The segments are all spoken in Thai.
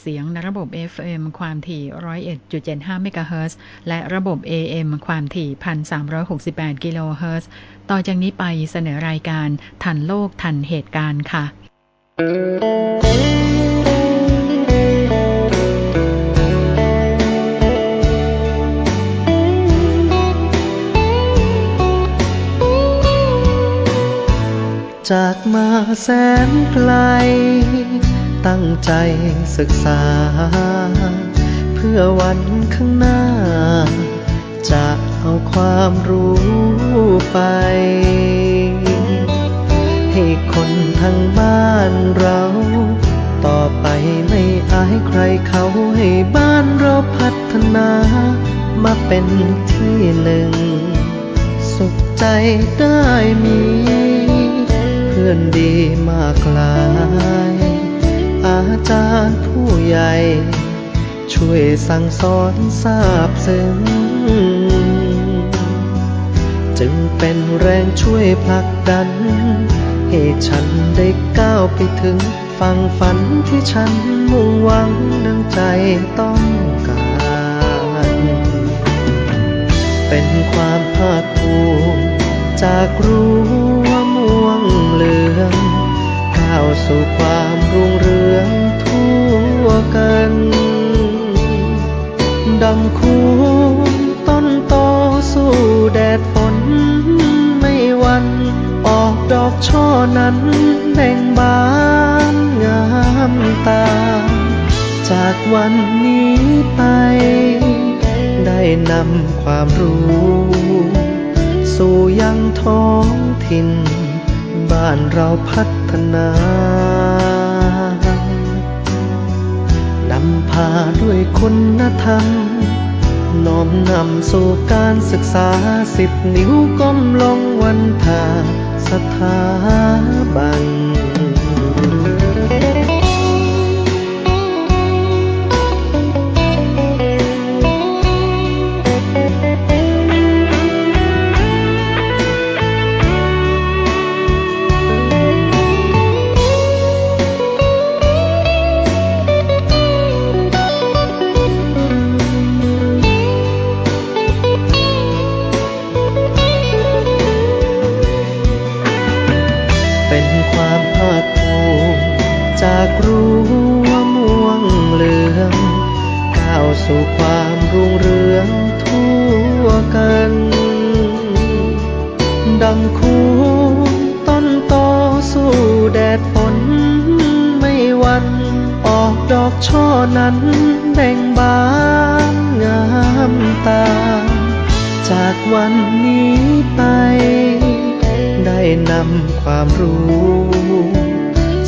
เสียงในระบบ FM ความถี่ 101.75 เมกะเฮิรตซ์และระบบ AM ความถี่ 1,368 กิโลเฮิรตซ์ต่อจากนี้ไปเสนอรายการทันโลกทันเหตุการณ์ค่ะ จากมาแสนไกล ตั้งใจศึกษา เพื่อวันข้างหน้า จะเอาความรู้ไป ให้คนทั้งบ้านเรา ต่อไปไม่อายใครเขาให้บ้านเราพัฒนา มาเป็นที่หนึ่ง สุขใจได้มี เพื่อนดีมากลาย อาจารย์ผู้ใหญ่ ช่วยสั่งสอนทราบซึ้ง จึงเป็นแรงช่วยผลักดัน ให้ฉันได้ก้าวไปถึงฝั่งฝันที่ฉันมุ่งหวังดังใจต้องการ เป็นความภาคภูมิจากรั้ว่าม่วงเหลืองก้าวสู่ความรุ่งเรือง กันดังคูต้นโตสู้แดดฝนไม่วัน ออกดอกช่อนั้นแบ่งบานงามตา จากวันนี้ไป ได้นำความรู้ สู่ยังท้องถิ่น บ้านเราพัฒนา พาด้วยคุณธรรม น้อมนำสู่การศึกษาสิบนิ้วก้มลงวันทาสถาบันเป็น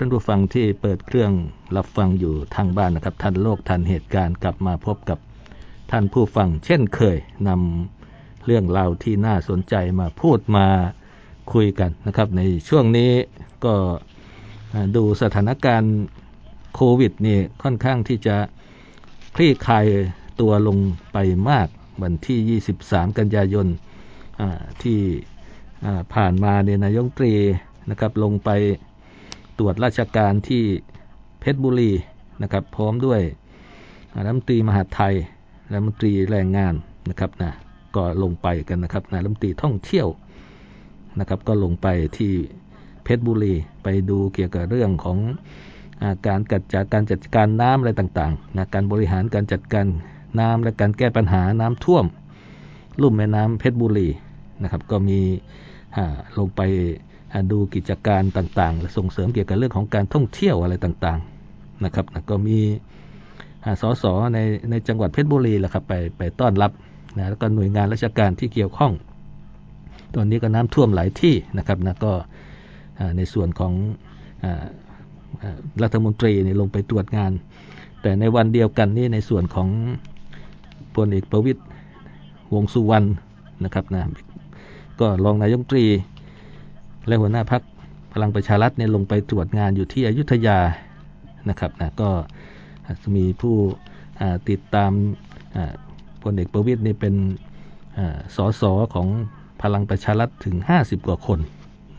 ท่านผู้ฟังที่เปิดเครื่องรับฟังอยู่ทางบ้านนะครับ ทันโลกทันเหตุการณ์กลับมาพบกับท่านผู้ฟัง เช่นเคยนำเรื่องราวที่น่าสนใจมาพูดมาคุยกันนะครับ ในช่วงนี้ก็ดูสถานการณ์โควิดนี่ค่อนข้างที่จะคลี่คลายตัวลงไปมากวันที่ 23 กันยายนที่ผ่านมาเนี่ยนายกรัฐมนตรีนะครับลงไป ตรวจราชการที่เพชรบุรีนะครับ พร้อมด้วยรัฐมนตรีมหาไทยรัฐมนตรีแรงงานนะครับนะก็ลงไปกันนะครับนะรัฐมนตรีท่องเที่ยวนะครับ ก็ลงไปที่เพชรบุรีไปดูเกี่ยวกับเรื่องของอาการจัดจากการจัดการน้ำอะไรต่างๆนะการบริหารการจัดการน้ำและการแก้ปัญหาน้ำท่วม ลุ่มแม่น้ำเพชรบุรีนะครับ ก็มีลงไป ดูกิจการต่างๆและส่งเสริมเกี่ยวกับเรื่องของการท่องเที่ยวอะไรต่างๆนะครับนะก็มีสสในในจังหวัดเพชรบุรีแหละครับไปไปต้อนรับนะแล้วก็หน่วยงานราชการที่เกี่ยวข้อง ตอนนี้ก็น้ำท่วมหลายที่นะครับนะก็ในส่วนของรัฐมนตรีนี่ลงไปตรวจงาน แต่ในวันเดียวกันนี้ในส่วนของพลเอกประวิตยวงสุวรรณนะครับนะก็รองนายกตรี และหัวหน้าพักพลังประชารัฐเนี่ยลงไปตรวจงานอยู่ที่อยุธยานะครับนะก็มีผู้ติดตามพลเอกประวิตยนี่เป็นสสของพลังประชารัฐถึง 50 กว่าคน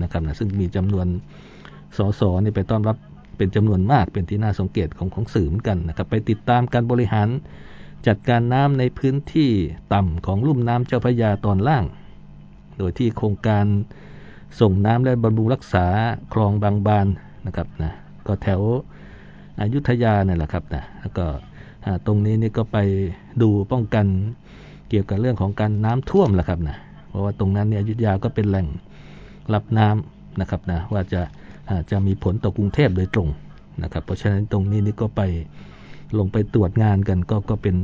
นะครับนะซึ่งมีจำนวนสสนี่ไปต้อนรับเป็นจำนวนมากเป็นที่น่าสังเกตของของสื่อเหมือนกันนะครับไปติดตามการบริหารจัดการน้ำในพื้นที่ต่ำของลุ่มน้ำเจ้าพระยาตอนล่าง โดยที่โครงการ ส่งน้ำและบำรุงรักษาคลองบางบานนะครับนะก็แถวอยุธยาเนี่ยแหละครับนะแล้วก็ตรงนี้นี่ก็ไปดูป้องกันเกี่ยวกับเรื่องของการน้ำท่วมแหละครับนะเพราะว่าตรงนั้นเนี่ยอยุธยาก็เป็นแหล่งรับน้ำนะครับนะว่าจะจะมีผลต่อกรุงเทพโดยตรงนะครับ เพราะฉะนั้นตรงนี้นี่ก็ไปลงไปตรวจงานกันก็ก็เป็น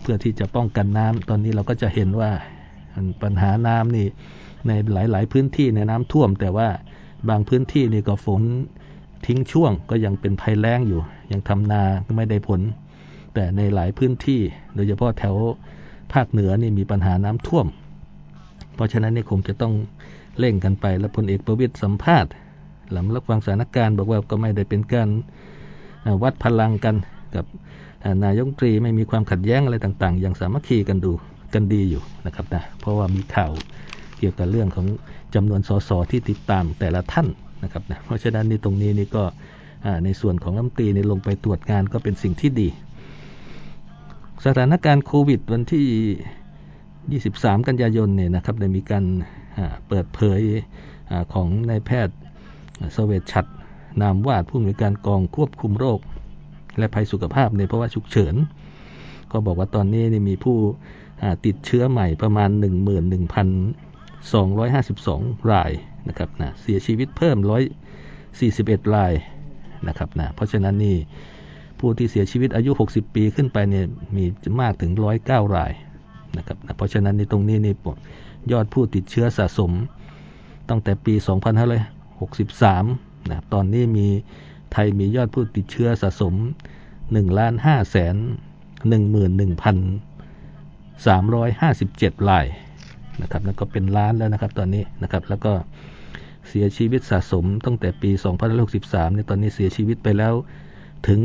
เพื่อที่จะป้องกันน้ำตอนนี้เราก็จะเห็นว่าปัญหาน้ำนี่ ในหลายๆ พื้นที่ในน้ำท่วม แต่ว่าบางพื้นที่นี่ก็ฝนทิ้งช่วงก็ยังเป็นภัยแล้งอยู่ ยังทำนาไม่ได้ผล แต่ในหลายพื้นที่ โดยเฉพาะแถวภาคเหนือนี่มีปัญหาน้ำท่วม เพราะฉะนั้นนี่คงจะต้องเร่งกันไป แล้วพลเอกประวิตยสัมภาษณ์ หลังรับฟังสถานการณ์บอกว่าก็ไม่ได้เป็นการวัดพลังกันกับนายกตรีไม่มีความขัดแย้งอะไรต่างๆอย่างสามัคคีกันดูกันดีอยู่นะครับนะเพราะว่ามีข่าว กี่ยวกับเรื่องของจำนวนสสที่ติดตามแต่ละท่านนะครับนะเพราะฉะนั้นนี่ตรงนี้นี่ก็ในส่วนของรัฐมนตรีในลงไปตรวจงานก็เป็นสิ่งที่ดี สถานการณ์โควิดวันที่ 23 กันยายนเนี่ยนะครับได้มีการเปิดเผยอของนายแพทย์สเวตชัด นามวาดผู้อำนวยการกองควบคุมโรค และภัยสุขภาพในภาวะฉุกเฉิน ก็บอกว่าตอนนี้มีผู้ติดเชื้อใหม่ประมาณ 252 รายนะครับนะเสียชีวิตเพิ่ม 141 รายนะครับนะเพราะฉะนั้นนี่ผู้ที่เสียชีวิตอายุ 60 ปีขึ้นไปเนี่ยมีมากถึง 109 รายนะครับนะเพราะฉะนั้นในตรงนี้นี่ยอดผู้ติดเชื้อสะสมตั้งแต่ปี 2563 นะตอนนี้มีไทยมียอดผู้ติดเชื้อสะสม1ล้าน5แสน11,357 ราย นะครับแล้วก็เป็นล้านแล้วนะครับตอนนี้นะครับแล้วก็เสียชีวิตสะสมตั้งแต่ปี 2563เนี่ยตอนนี้เสียชีวิตไปแล้วถึง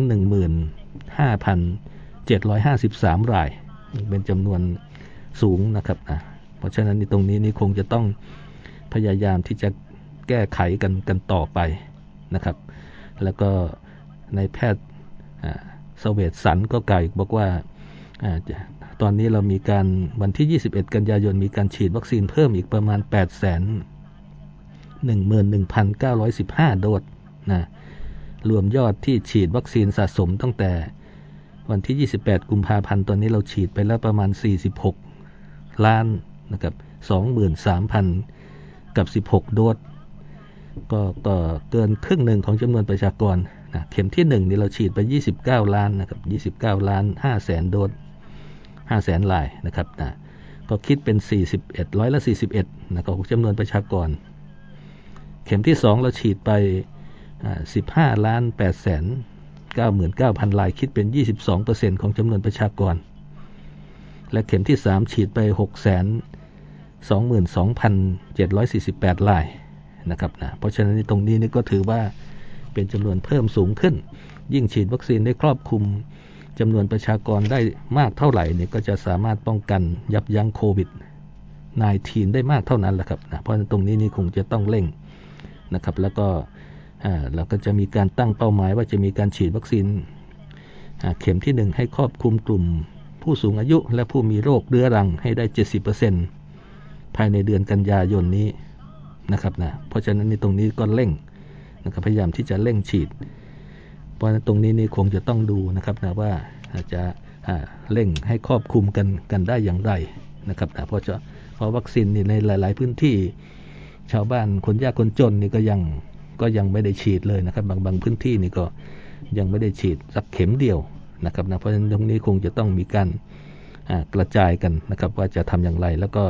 15,753 ราย เป็นจำนวนสูงนะครับนะเพราะฉะนั้นตรงนี้นี่คงจะต้องพยายามที่จะแก้ไขกันกันต่อไปนะครับ แล้วก็ในแพทย์สเวตสันก็กล่าวบอกว่า ตอนนี้เรามีการวันที่ 21 กันยายน มีการฉีดวัคซีนเพิ่มอีกประมาณ 8 1 1 9 1 5 โดสนะรวมยอดที่ฉีดวัคซีนสะสมตั้งแต่วันที่ 28 กุมภาพันธ์ ตอนนี้เราฉีดไปแล้วประมาณ 46 ล้านนะครับ23,000 กับ 16 โดสก็ก็เกินครึ่งหนึ่งของจำนวนประชากรนะเข็มที่ 1 นี่เราฉีดไป 29 ล้านนะครับ29 ล้าน5แสนโดส 5แสนลายนะครับนะก็คิดเป็น 41ร้อยละ 41นะก็จำนวนประชากร เข็มที่ 2 เราฉีดไป 15 ล้าน8แสน99,000 ลายคิดเป็น 22%ของจำนวนประชากร และเข็มที่ 3 ฉีดไป6แสน22,748 ลายนะครับนะเพราะฉะนั้นตรงนี้นี่ก็ถือว่าเป็นจำนวนเพิ่มสูงขึ้น ยิ่งฉีดวัคซีนได้ครอบคลุม จำนวนประชากรได้มากเท่าไหร่เนี่ยก็จะสามารถป้องกันยับยั้งโควิด -19 ได้มากเท่านั้นแหละครับนะเพราะตรงนี้นี่คงจะต้องเร่งนะครับ แล้วก็เราก็จะมีการตั้งเป้าหมาย ว่าจะมีการฉีดวัคซีนเข็มที่ 1 ให้ครอบคลุมกลุ่ม ผู้สูงอายุและผู้มีโรคเรื้อรังให้ได้ 70%ภายในเดือนกันยายนนี้นะครับนะเพราะฉะนั้นในตรงนี้ก็เร่งนะครับพยายามที่จะเร่งฉีด เพราะตรงนี้นี่คงจะต้องดูนะครับนะว่าจะเร่งให้ครอบคลุมกันกันได้อย่างไรนะครับนะเพราะเพราะวัคซีนนี่ในหลาย ๆ พื้นที่ ชาวบ้านคนยากคนจนนี่ก็ยังก็ยังไม่ได้ฉีดเลยนะครับ บางบางพื้นที่นี่ก็ยังไม่ได้ฉีดสักเข็มเดียวนะครับนะเพราะฉะนั้นตรงนี้คงจะต้องมีการกระจายกันนะครับว่าจะทำอย่างไรแล้วก็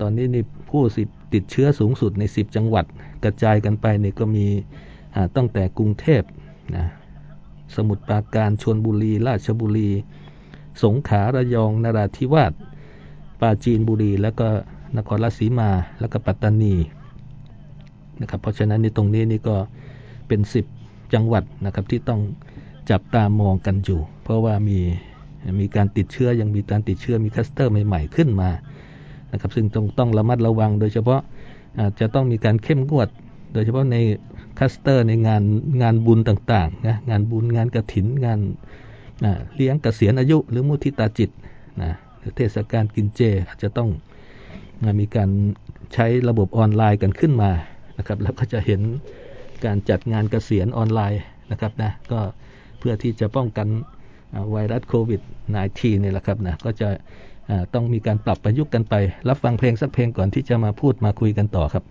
ตอนนี้นี่ผู้ติดเชื้อสูงสุดใน 10 จังหวัด กระจายกันไปนี่ก็มีตั้งแต่กรุงเทพ นะสมุทรปราการชนบุรี ราชบุรี สงขลาระยองนราธิวาสปราจีนบุรี แล้วก็นครราชสีมา แล้วก็ปัตตานีนะครับเพราะฉะนั้นในตรงนี้นี่ก็เป็น 10 จังหวัดนะครับที่ต้องจับตามองกันอยู่ เพราะว่ามีมีการติดเชื้อยังมีการติดเชื้อมีคลัสเตอร์ใหม่ ๆ ขึ้นมานะครับซึ่งต้องต้องระมัดระวังโดยเฉพาะอาจจะต้องมีการเข้มงวด โดยเฉพาะใน คลัสเตอร์ในงานงานบุญต่างๆนะงานบุญงานกระถินงานนะเลี้ยงเกษียณอายุ หรือมุทิตาจิตนะหรือเทศกาลกินเจอาจจะต้องนะมีการใช้ระบบออนไลน์กันขึ้นมานะครับแล้วก็จะเห็นการจัดงานเกษียณออนไลน์นะครับนะก็เพื่อที่จะป้องกันไวรัสโควิด -19 นี่แหละครับนะก็จะต้องมีการปรับประยุกต์กันไป รับฟังเพลงสักเพลงก่อนที่จะมาพูดมาคุยกันต่อครับ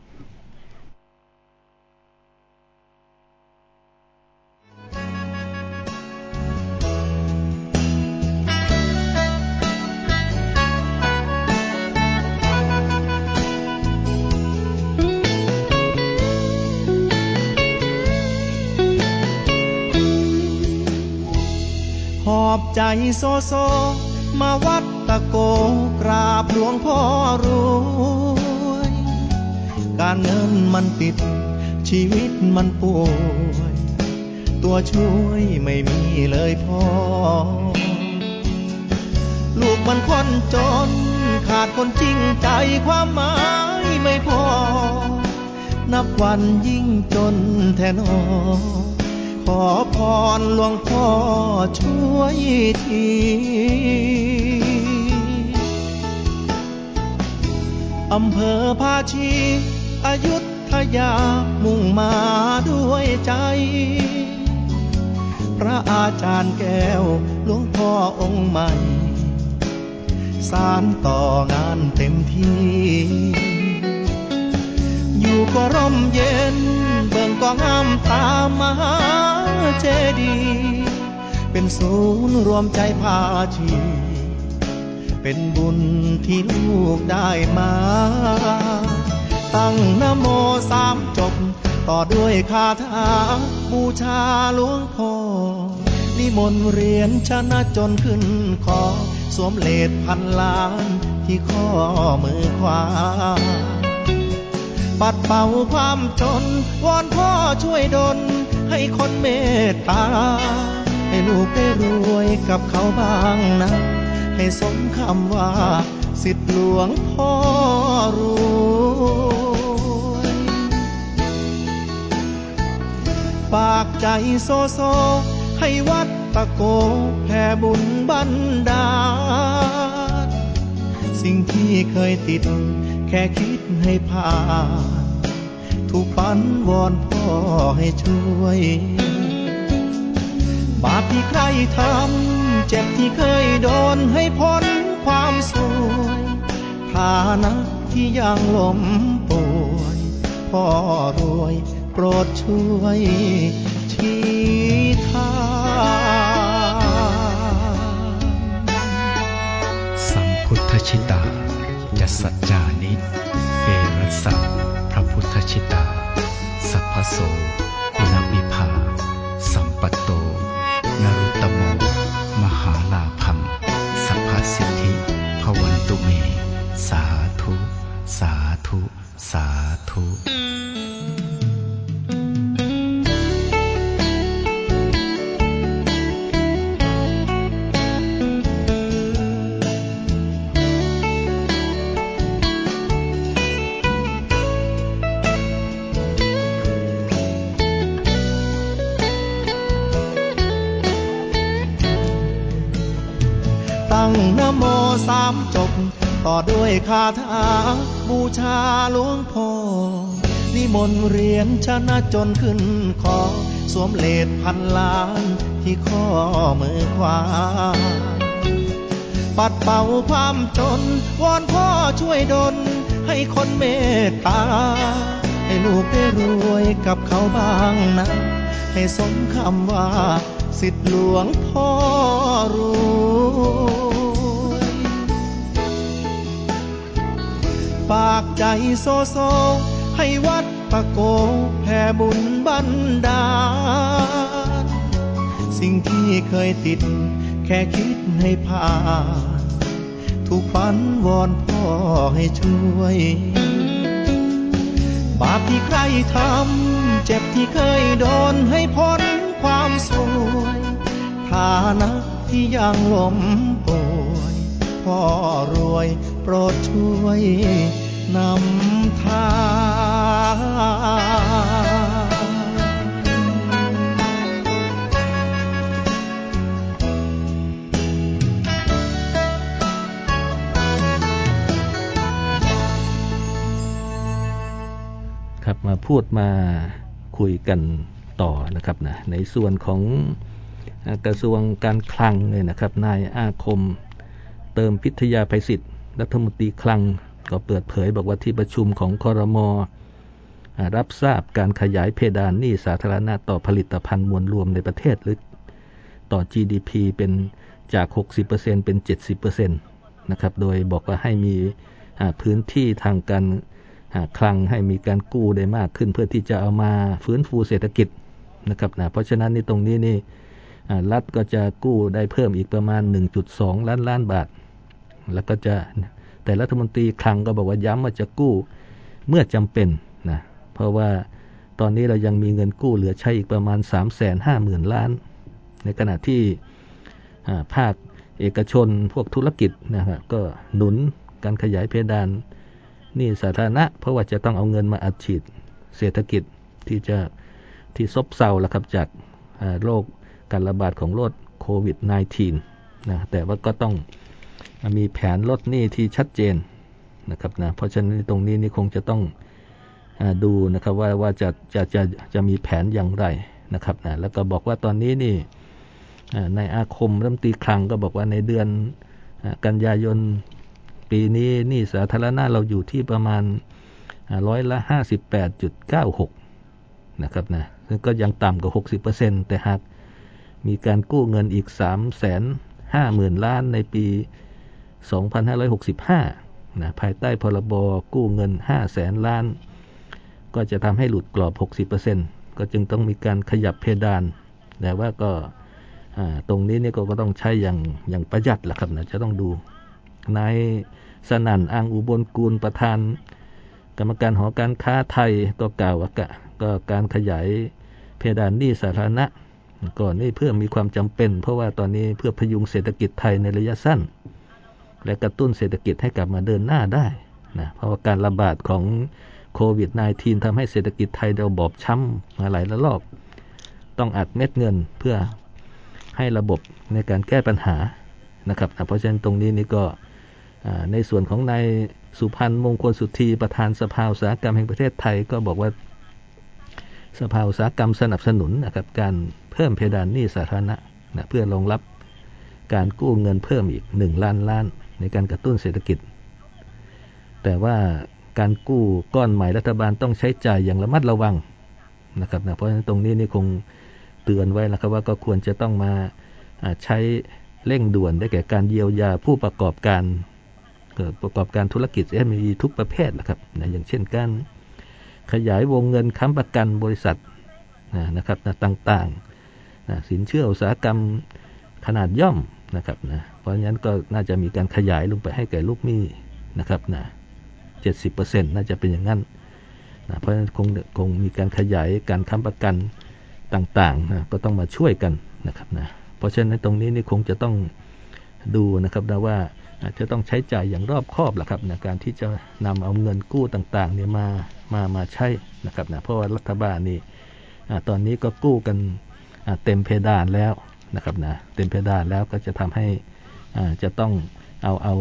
โซโซ มาวัดตะโกกราบหลวงพ่อรวย การเงินมันติด ชีวิตมันป่วย ตัวช่วยไม่มีเลยพ่อ ลูกมันคนจน ขาดคนจริงใจความหมายไม่พอ นับวันยิ่งจนแทนอ ขอพรหลวงพ่อช่วยทีอำเภอภาชีอายุทยามุ่งมาด้วยใจ พระอาจารย์แก้วหลวงพ่อองค์ใหม่ สารต่องานเต็มที่ อยู่ก็ร่มเย็น เบิ่งก็งามตามมหาเจดี เป็นศูนย์รวมใจพาชี เป็นบุญที่ลูกได้มา ตั้งนโมสามจบ ต่อด้วยคาถา บูชาหลวงพ่อนิมนต์เรียนชนะจนขึ้นคอสวมเลดพันล้านที่ข้อมือขวา ปัดเป่าความจน วอนพ่อช่วยดล ให้คนเมตตา ให้ลูกได้รวยกับเขาบ้างนะ ให้สมคำว่า สิทธิหลวงพ่อรวยฝากใจโซโซ ให้วัดตะโกแผ่บุญบันดาลสิ่งที่เคยติด ค่คิดให้ผ่าน ถูกปันวอนพ่อให้ช่วย บาปที่ใครทำ เจ็บที่เคยโดนให้พ้นความสวยฐานะที่ยังล้มป่วยพ่อรวยโปรดช่วยชี้ทาง จสัจจานิเปรัสสะพระพุทธชิตา สัพพโส สามจบ ต่อด้วยคาถาบูชาหลวงพ่อนิมนต์เรียนชนะจนขึ้นคอสวมเลดพันล้านที่ข้อมือขวา ปัดเป่าความจน วอนพ่อช่วยดลให้คนเมตตา ให้ลูกได้รวยกับเขาบ้างนะ ให้สมคำว่า สิทธิหลวงพ่อรู้ ฝปากใจโซโซ ให้วัดปะโกแผ่บุญบันดาล สิ่งที่เคยติด แค่คิดให้ผ่านถูกฝันวอนพ่อให้ช่วย บาปที่ใครทำ เจ็บที่เคยโดนให้พ้นความสวยฐานะที่ยังล้มป่วยพ่อรวย โปรดช่วยนำทางครับมาพูดมาคุยกันต่อนะครับนะในส่วนของกระทรวงการคลังเนี่ยนะครับ นายอาคมเติมพิทยาภัยศิษย์ รัฐมนตรีคลังก็เปิดเผยบอกว่าที่ประชุมของคอรมอรับทราบการขยายเพดานหนี้สาธารณะต่อผลิตภัณฑ์มวลรวมในประเทศหรือต่อ GDP เป็นจาก 60%เป็น 70%นะครับโดยบอกว่าให้มีพื้นที่ทางการคลังให้มีการกู้ได้มากขึ้น เพื่อที่จะเอามาฟื้นฟูเศรษฐกิจนะครับนะเพราะฉะนั้นในตรงนี้นี่รัฐก็จะกู้ได้เพิ่มอีกประมาณ 1.2 ล้านล้านบาท แล้วก็จะแต่รัฐมนตรีคลังก็บอกว่าย้ำว่าจะกู้เมื่อจำเป็นนะเพราะว่าตอนนี้เรายังมีเงินกู้เหลือใช้อีกประมาณ 3 5 0 0 0 0 ล้าน ในขณะที่ภาคเอกชนพวกธุรกิจนะครับก็หนุนการขยายเพดานนี่สาธารณะ เพราะว่าจะต้องเอาเงินมาอัดฉีดเศรษฐกิจที่จะที่ซบเซาแล้วครับจากโรคการระบาดของโรคโควิด -19 นะแต่ว่าก็ต้อง มีแผนลดหนี้ที่ชัดเจนนะครับนะเพราะฉะนั้นตรงนี้นี่คงจะต้องอดูนะครับว่าว่าจะจะจะจะมีแผนอย่างไรนะครับนะแล้วก็บอกว่าตอนนี้นี่ในอาคมรัมตีคลังก็บอกว่าในเดือนกันยายนปีนี้นี่สาธารณะเราอยู่ที่ประมาณร้อยละห้าสิบแปดจุดเก้าหกนะครับนะซึ่งก็ยังต่ำกว่าหกสิบเปอร์เซ็นแต่หากมีการกู้เงินอีกสามแสนห้าหมื่นล้านในปี สองพันห้าร้อยหกสิบห้านะภายใต้พรบกู้เงินห้าแสนล้าน ก็จะทำให้หลุดกรอบหกสิบเปอร์เซ็นก็จึงต้องมีการขยับเพดาน แต่ว่าก็ตรงนี้นี่ก็ต้องใช้อย่างอย่างประหยัดแหละครับนะจะต้องดู นายสนั่นอังอุบลกูลประธาน กรรมการหอการค้าไทยก็กล่าวว่าก็การขยายเพดานหนี้สาธารณะก่อนนี้เพื่อมีความจำเป็น เพราะว่าตอนนี้เพื่อพยุงเศรษฐกิจไทยในระยะสั้น และกระตุ้นเศรษฐกิจให้กลับมาเดินหน้าได้นะเพราะว่าการระบาดของโควิด -19 ทำให้เศรษฐกิจไทยเราบอบช้ำมาหลายระลอก ต้องอัดเม็ดเงินเพื่อให้ระบบในการแก้ปัญหานะครับ เพราะฉะนั้นตรงนี้นี่ก็ในส่วนของนายสุพันธ์มงคลสุธีประธานสภาอุตสาหกรรมแห่งประเทศไทยก็บอกว่าสภาอุตสาหกรรมสนับสนุนนะครับการเพิ่มเพดานหนี้สาธารณะนะเพื่อรองรับการกู้เงินเพิ่มอีกหนึ่งล้านล้าน ในการกระตุ้นเศรษฐกิจ แต่ว่าการกู้ก้อนใหม่รัฐบาลต้องใช้จ่ายอย่างระมัดระวังนะครับนะเพราะฉะนั้นตรงนี้นี่คงเตือนไว้แล้วครับว่าก็ควรจะต้องมาใช้เร่งด่วนได้แก่การเยียวยาผู้ประกอบการประกอบการธุรกิจ SME ทุกประเภทนะครับนะอย่างเช่นการขยายวงเงินค้ำประกันบริษัทนะนะครับนะต่างๆนะสินเชื่ออุตสาหกรรมขนาดย่อม นะครับนะเพราะฉะนั้นก็น่าจะมีการขยายลงไปให้แก่ลูกหนี้นะครับนะเจ็ดสิบเปอร์เซ็นต์น่าจะเป็นอย่างนั้นนะเพราะฉะนั้นคงคงมีการขยายการค้ำประกันต่างๆนะก็ต้องมาช่วยกันนะครับนะเพราะฉะนั้นตรงนี้นี่คงจะต้องดูนะครับนะว่าจะต้องใช้จ่ายอย่างรอบคอบแหละครับในการที่จะนำเอาเงินกู้ต่างๆเนี่ยมามามาใช้นะครับนะเพราะว่ารัฐบาลนี่ตอนนี้ก็กู้กันเต็มเพดานแล้ว นะครับนะเต็มเพดานแล้วก็จะทำให้จะต้องเอาเอา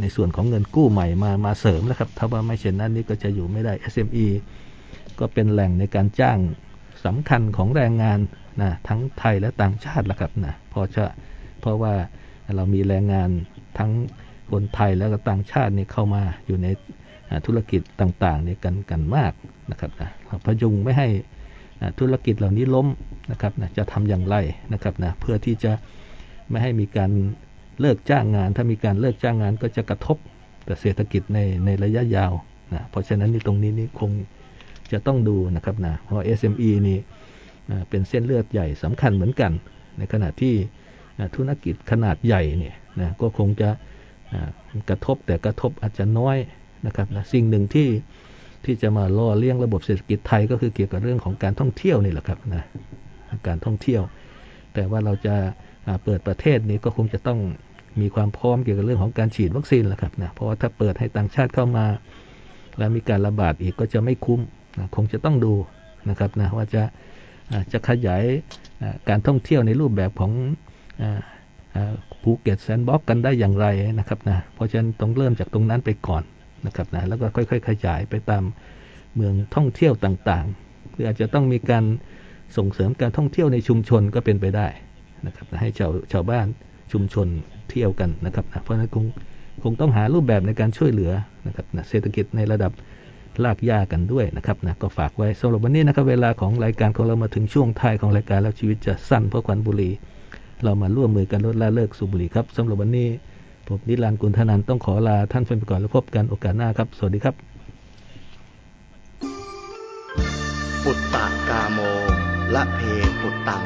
ในส่วนของเงินกู้ใหม่มามาเสริมนะครับถ้าว่าไม่เช่นนั้นนี่ก็จะอยู่ไม่ได้ SME ก็เป็นแหล่งในการจ้างสำคัญของแรงงานนะทั้งไทยและต่างชาติแหละครับนะพอจะเพราะว่าเรามีแรงงานทั้งคนไทยแล้วก็ต่างชาตินี่เข้ามาอยู่ในธุรกิจต่างๆนี่กันกันมากนะครับนะพยุงไม่ให้ ธุรกิจเหล่านี้ล้มนะครับนะจะทำอย่างไรนะครับนะเพื่อที่จะไม่ให้มีการเลิกจ้างงาน ถ้ามีการเลิกจ้างงานก็จะกระทบกับเศรษฐกิจในในระยะยาวนะเพราะฉะนั้นในตรงนี้นี่คงจะต้องดูนะครับนะเพราะ SME นี่เป็นเส้นเลือดใหญ่สำคัญเหมือนกัน ในขณะที่ธุรกิจขนาดใหญ่เนี่ยนะก็คงจะกระทบแต่กระทบอาจจะน้อยนะครับนะสิ่งหนึ่งที่ ที่จะมาล่อเลี้ยงระบบเศรษฐกิจไทยก็คือเกี่ยวกับเรื่องของการท่องเที่ยวนี่แหละครับนะการท่องเที่ยว แต่ว่าเราจะเปิดประเทศนี้ก็คงจะต้องมีความพร้อมเกี่ยวกับเรื่องของการฉีดวัคซีนแหละครับนะเพราะว่าถ้าเปิดให้ต่างชาติเข้ามา แล้วมีการระบาดอีกก็จะไม่คุ้มนะคงจะต้องดูนะครับนะว่าจะจะขยายการท่องเที่ยวในรูปแบบของภูเก็ตแซนด์บ็อกกันได้อย่างไรนะครับนะเพราะฉะนั้นต้องเริ่มจากตรงนั้นไปก่อน นะครับนะแล้วก็ค่อย ๆ ขยายไปตามเมืองท่องเที่ยวต่างๆ หรืออาจจะต้องมีการส่งเสริมการท่องเที่ยวในชุมชนก็เป็นไปได้นะครับนะให้ชาวชาวบ้านชุมชนเที่ยวกันนะครับนะเพราะฉะนั้นคงคงต้องหารูปแบบในการช่วยเหลือนะครับนะเศรษฐกิจในระดับลากยากันด้วยนะครับนะก็ฝากไว้สำหรับวันนี้นะครับเวลาของรายการของเรามาถึงช่วงท้ายของรายการแล้วชีวิตจะสั้นเพราะควันบุหรี่เรามาร่วมมือกันลดละเลิกสูบบุหรี่ครับสำหรับวันนี้ ผมนิรันดร์กุลธนันต้องขอลาท่านไปก่อนแล้วพบกันโอกาสหน้าครับ สวัสดีครับ ปุตตะกาโมละเพปุตตัง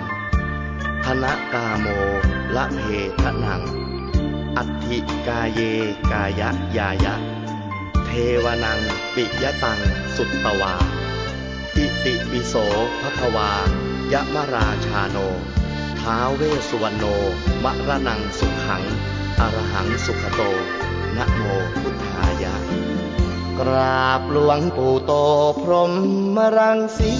ธนกาโมละเพทนัง อัติกาเยกายะยายะ เทวนังปิยตังสุตตวาอิติปิโสภควายะมราชาโน ท้าเวสุวรรณโนมรนังสุขัง อรหังสุขโต นะโมพุทธายะ กราบหลวงปู่โตพรหมรังสี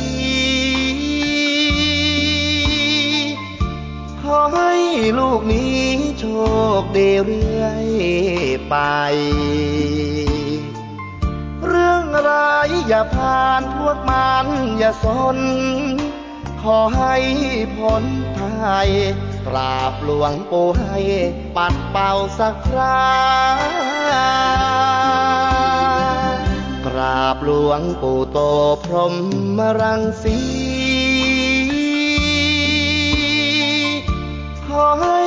ขอให้ลูกนี้โชคดีเรื่อยไป เรื่องร้ายอย่าผ่านพวกมันอย่าสน ขอให้พ้นภัย กราบหลวงปู่ให้ปัดเป่าสักครากราบหลวงปู่โตพรหมรังสีขอให้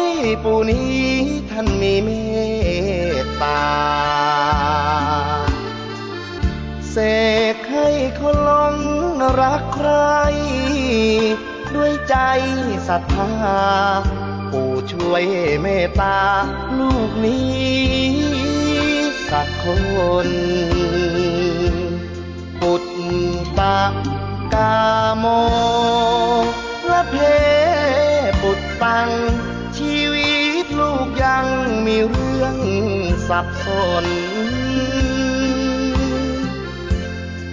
ปู่นี้ท่านมีเมตตา เสกให้คนหลงรักใคร ใจศรัทธาปู่ช่วยเมตตาลูกนี้สักคนปุตตะกาโมละเพปุตตัง ชีวิตลูกยังมีเรื่องสับสน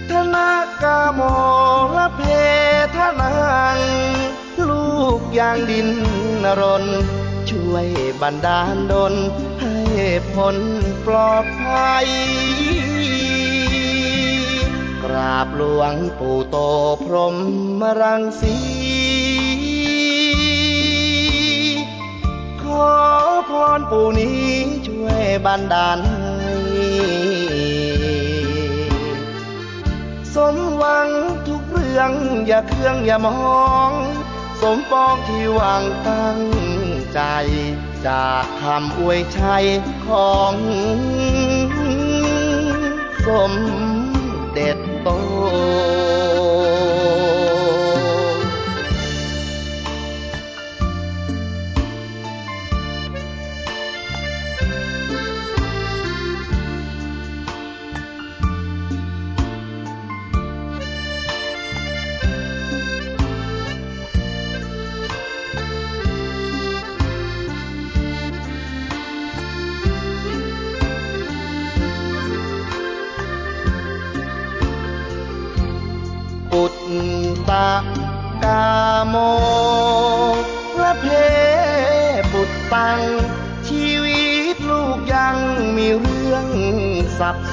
ธนากาโมละเพ อย่างดินนรน ช่วยบันดาลดลให้พ้นปลอดภัย กราบหลวงปู่โตพรหมรังสี ขอพรปู่นี้ช่วยบันดาลให้สมหวังทุกเรื่องอย่าเครื่องอย่ามอง สมปองที่วางตั้งใจ จากคำอวยชัยของสม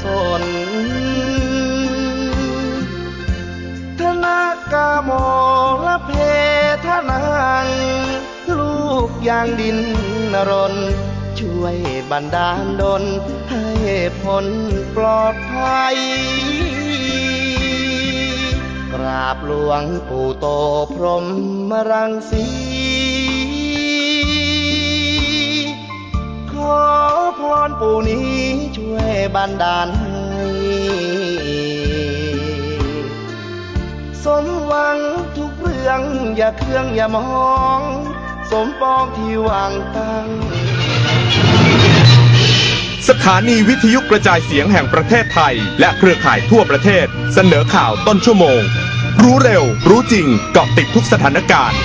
สน ธนากาโมละเพทนังลูกยางดินนรน ช่วยบันดาลดลให้พ้นปลอดภัย กราบหลวงปู่โตพรหมรังสี พรปู่นี้ช่วยบันดาลสมหวังทุกเรื่องอย่าเครื่องอย่ามอง สมปองที่วางตั้ง สถานีวิทยุกระจายเสียงแห่งประเทศไทย และเครือข่ายทั่วประเทศ เสนอข่าวต้นชั่วโมง รู้เร็ว รู้จริงเกาะติดทุกสถานการณ์